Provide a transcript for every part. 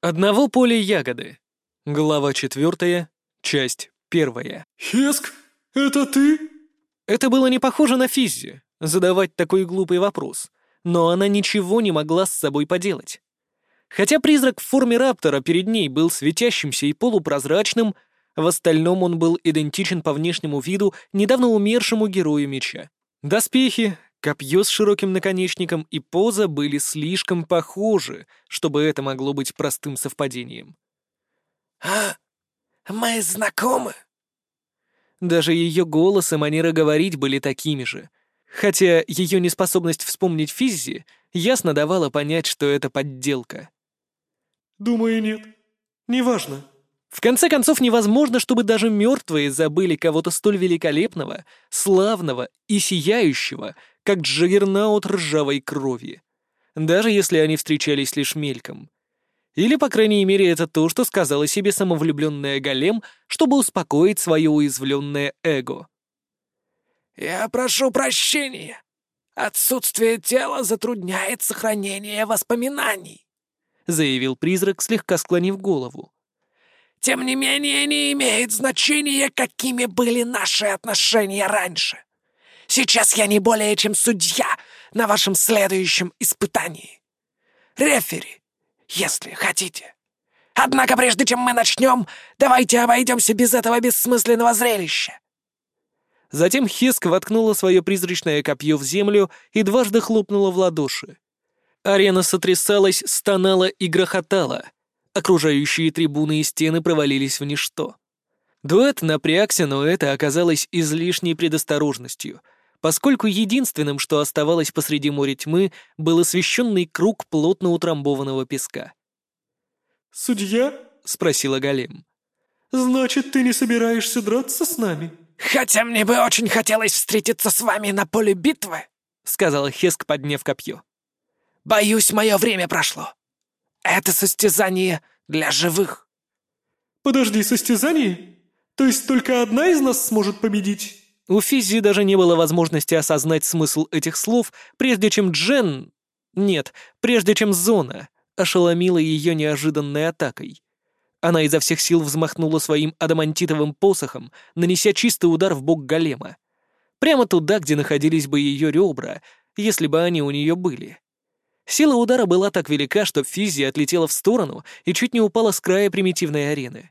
Одного поля ягоды. Глава четвертая, часть первая. «Хеск, это ты?» Это было не похоже на Физзи, задавать такой глупый вопрос, но она ничего не могла с собой поделать. Хотя призрак в форме раптора перед ней был светящимся и полупрозрачным, в остальном он был идентичен по внешнему виду недавно умершему герою меча. Доспехи, копье с широким наконечником и поза были слишком похожи, чтобы это могло быть простым совпадением. «А, мы знакомы?» Даже ее голос и манера говорить были такими же. Хотя ее неспособность вспомнить Физзи ясно давала понять, что это подделка. «Думаю, нет. Неважно». В конце концов, невозможно, чтобы даже мертвые забыли кого-то столь великолепного, славного и сияющего, как Джаггернаут ржавой крови. Даже если они встречались лишь мельком. Или, по крайней мере, это то, что сказала себе самовлюбленная Голем, чтобы успокоить свое уязвленное эго. «Я прошу прощения. Отсутствие тела затрудняет сохранение воспоминаний», — заявил призрак, слегка склонив голову. Тем не менее, не имеет значения, какими были наши отношения раньше. Сейчас я не более чем судья на вашем следующем испытании. Рефери, если хотите. Однако прежде чем мы начнем, давайте обойдемся без этого бессмысленного зрелища. Затем Хеск воткнула свое призрачное копье в землю и дважды хлопнула в ладоши. Арена сотрясалась, стонала и грохотала — Окружающие трибуны и стены провалились в ничто. Дуэт напрягся, но это оказалось излишней предосторожностью, поскольку единственным, что оставалось посреди моря тьмы, был освещенный круг плотно утрамбованного песка. «Судья?» — спросила Голем. «Значит, ты не собираешься драться с нами?» «Хотя мне бы очень хотелось встретиться с вами на поле битвы», — сказала Хеск, подняв копье. «Боюсь, мое время прошло. Это состязание для живых. Подожди, состязание? То есть только одна из нас сможет победить? У Физзи даже не было возможности осознать смысл этих слов, прежде чем Джен... Нет, прежде чем Зона ошеломила ее неожиданной атакой. Она изо всех сил взмахнула своим адамантитовым посохом, нанеся чистый удар в бок голема. Прямо туда, где находились бы ее ребра, если бы они у нее были. Сила удара была так велика, что Физи отлетела в сторону и чуть не упала с края примитивной арены.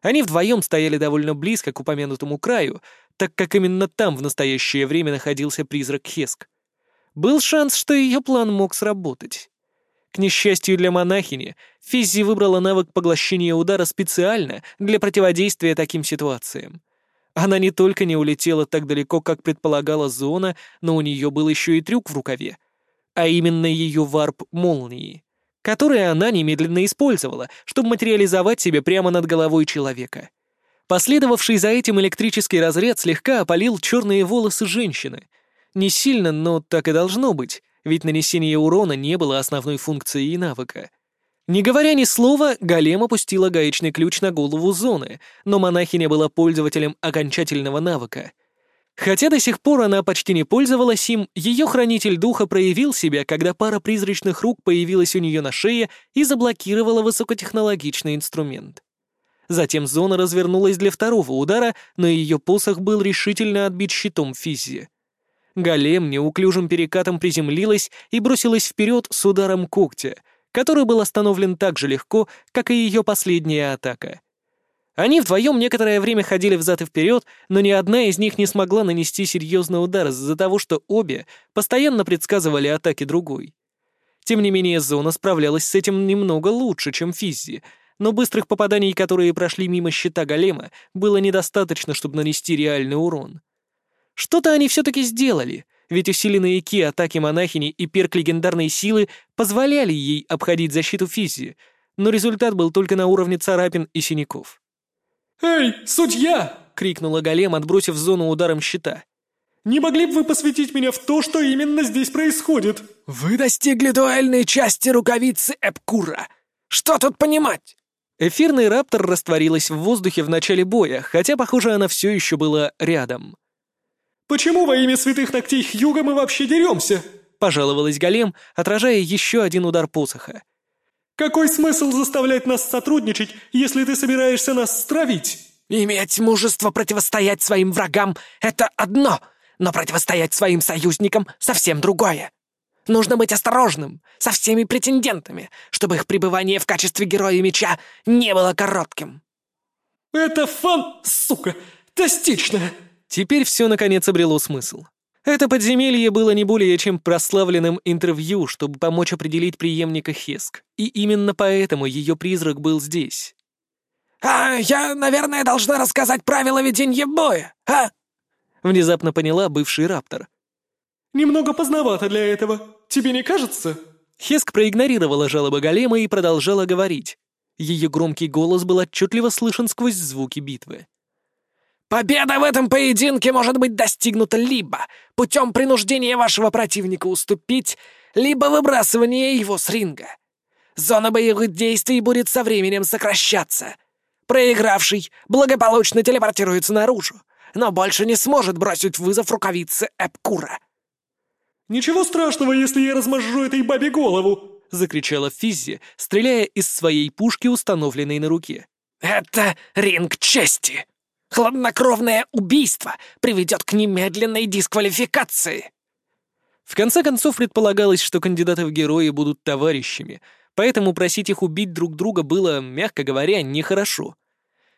Они вдвоем стояли довольно близко к упомянутому краю, так как именно там в настоящее время находился призрак Хеск. Был шанс, что ее план мог сработать. К несчастью для монахини, Физзи выбрала навык поглощения удара специально для противодействия таким ситуациям. Она не только не улетела так далеко, как предполагала Зона, но у нее был еще и трюк в рукаве — а именно ее варп молнии, который она немедленно использовала, чтобы материализовать себя прямо над головой человека. Последовавший за этим электрический разряд слегка опалил черные волосы женщины. Не сильно, но так и должно быть, ведь нанесение урона не было основной функцией навыка. Не говоря ни слова, голем опустила гаечный ключ на голову зоны, но монахиня была пользователем окончательного навыка — Хотя до сих пор она почти не пользовалась им, ее хранитель духа проявил себя, когда пара призрачных рук появилась у нее на шее и заблокировала высокотехнологичный инструмент. Затем зона развернулась для второго удара, но ее посох был решительно отбит щитом Физзи. Голем неуклюжим перекатом приземлилась и бросилась вперед с ударом когтя, который был остановлен так же легко, как и ее последняя атака — они вдвоем некоторое время ходили взад и вперед, но ни одна из них не смогла нанести серьезный удар из-за того, что обе постоянно предсказывали атаки другой. Тем не менее, Зона справлялась с этим немного лучше, чем Физзи, но быстрых попаданий, которые прошли мимо щита Голема, было недостаточно, чтобы нанести реальный урон. Что-то они все-таки сделали, ведь усиленные ки атаки монахини и перк легендарной силы позволяли ей обходить защиту Физзи, но результат был только на уровне царапин и синяков. «Эй, судья!» — крикнула Голем, отбросив зону ударом щита. «Не могли бы вы посвятить меня в то, что именно здесь происходит?» «Вы достигли дуэльной части рукавицы Эпкура. Что тут понимать?» Эфирный раптор растворилась в воздухе в начале боя, хотя, похоже, она все еще была рядом. «Почему во имя святых ногтей Хьюга мы вообще деремся?» — пожаловалась Голем, отражая еще один удар посоха. Какой смысл заставлять нас сотрудничать, если ты собираешься нас стравить?» «Иметь мужество противостоять своим врагам — это одно, но противостоять своим союзникам — совсем другое. Нужно быть осторожным со всеми претендентами, чтобы их пребывание в качестве героя меча не было коротким». «Это фан, сука, тастично!» Теперь все наконец обрело смысл. Это подземелье было не более чем прославленным интервью, чтобы помочь определить преемника Хеск, и именно поэтому ее призрак был здесь. «А я, наверное, должна рассказать правила ведения боя, а?» Внезапно поняла бывший раптор. «Немного поздновато для этого, тебе не кажется?» Хеск проигнорировала жалобы Голема и продолжала говорить. Ее громкий голос был отчетливо слышен сквозь звуки битвы. Победа в этом поединке может быть достигнута либо путем принуждения вашего противника уступить, либо выбрасывания его с ринга. Зона боевых действий будет со временем сокращаться. Проигравший благополучно телепортируется наружу, но больше не сможет бросить вызов рукавице Эпкура. «Ничего страшного, если я размажу этой бабе голову!» — закричала Физзи, стреляя из своей пушки, установленной на руке. «Это ринг чести!» Хладнокровное убийство приведет к немедленной дисквалификации!» В конце концов, предполагалось, что кандидаты в герои будут товарищами, поэтому просить их убить друг друга было, мягко говоря, нехорошо.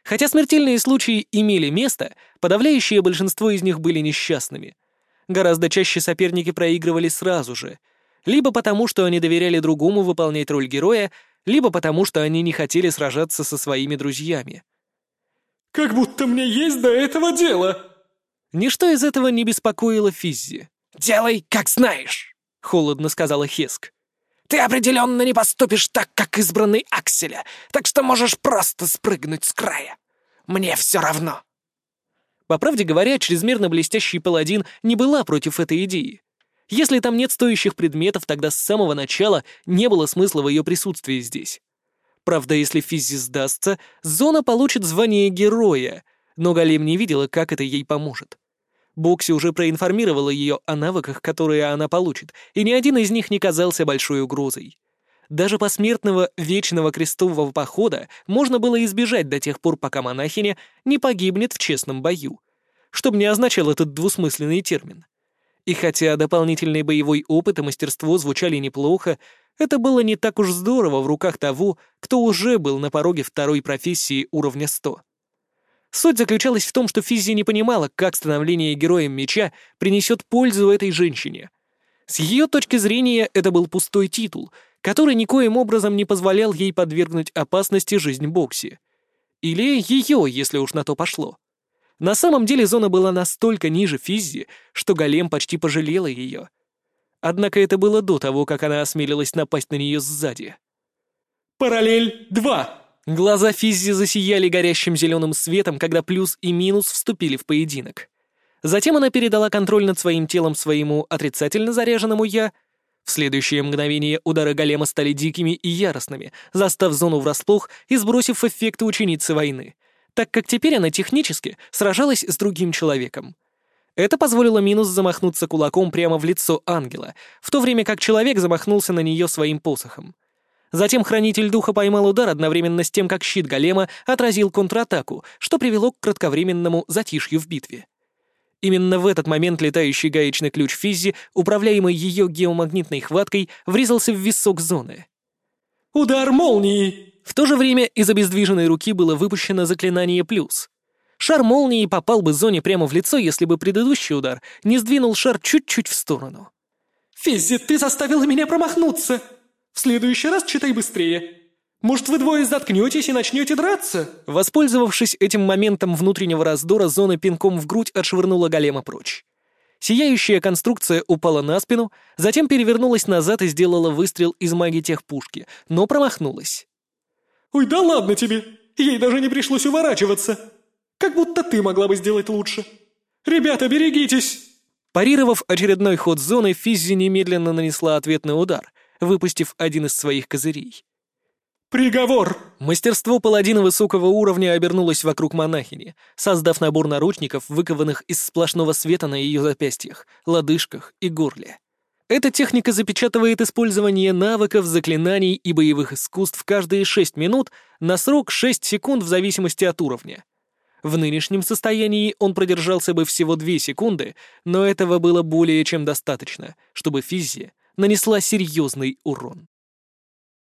Хотя смертельные случаи имели место, подавляющее большинство из них были несчастными. Гораздо чаще соперники проигрывали сразу же, либо потому, что они доверяли другому выполнять роль героя, либо потому, что они не хотели сражаться со своими друзьями. Как будто мне есть до этого дело!» Ничто из этого не беспокоило Физзи. «Делай, как знаешь!» — холодно сказала Хеск. «Ты определенно не поступишь так, как избранный Акселя, так что можешь просто спрыгнуть с края. Мне все равно!» По правде говоря, чрезмерно блестящий паладин не была против этой идеи. Если там нет стоящих предметов, тогда с самого начала не было смысла в ее присутствии здесь. Правда, если Физзи сдастся, Зона получит звание героя, но Галим не видела, как это ей поможет. Бокси уже проинформировала ее о навыках, которые она получит, и ни один из них не казался большой угрозой. Даже посмертного вечного крестового похода можно было избежать до тех пор, пока монахиня не погибнет в честном бою, чтобы не означал этот двусмысленный термин. И хотя дополнительный боевой опыт и мастерство звучали неплохо, это было не так уж здорово в руках того, кто уже был на пороге второй профессии уровня 100. Суть заключалась в том, что Физзи не понимала, как становление героем меча принесет пользу этой женщине. С ее точки зрения это был пустой титул, который никоим образом не позволял ей подвергнуть опасности жизнь Бокси. Или ее, если уж на то пошло. На самом деле зона была настолько ниже Физзи, что Голем почти пожалела ее — Однако это было до того, как она осмелилась напасть на нее сзади. «Параллель 2!» Глаза Физзи засияли горящим зеленым светом, когда плюс и минус вступили в поединок. Затем она передала контроль над своим телом своему отрицательно заряженному «я». Следующее мгновение удары голема стали дикими и яростными, застав зону врасплох и сбросив эффекты ученицы войны, так как теперь она технически сражалась с другим человеком. Это позволило Минус замахнуться кулаком прямо в лицо ангела, в то время как человек замахнулся на нее своим посохом. Затем Хранитель Духа поймал удар одновременно с тем, как щит Голема отразил контратаку, что привело к кратковременному затишью в битве. Именно в этот момент летающий гаечный ключ Физзи, управляемый ее геомагнитной хваткой, врезался в висок зоны. «Удар молнии!» В то же время из обездвиженной руки было выпущено заклинание «Плюс». Шар молнии попал бы Зоне прямо в лицо, если бы предыдущий удар не сдвинул шар чуть-чуть в сторону. «Физзи, ты заставила меня промахнуться! В следующий раз читай быстрее! Может, вы двое заткнетесь и начнете драться?» Воспользовавшись этим моментом внутреннего раздора, Зона пинком в грудь отшвырнула голема прочь. Сияющая конструкция упала на спину, затем перевернулась назад и сделала выстрел из маги техпушки, но промахнулась. «Ой, да ладно тебе! Ей даже не пришлось уворачиваться!» Как будто ты могла бы сделать лучше. Ребята, берегитесь!» Парировав очередной ход зоны, Физзи немедленно нанесла ответный удар, выпустив один из своих козырей. «Приговор!» Мастерство паладина высокого уровня обернулось вокруг монахини, создав набор наручников, выкованных из сплошного света на ее запястьях, лодыжках и горле. Эта техника запечатывает использование навыков, заклинаний и боевых искусств каждые 6 минут на срок 6 секунд в зависимости от уровня. В нынешнем состоянии он продержался бы всего 2 секунды, но этого было более чем достаточно, чтобы Физзи нанесла серьезный урон.